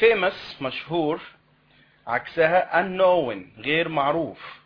famous مشهور عكسها unknown غير معروف.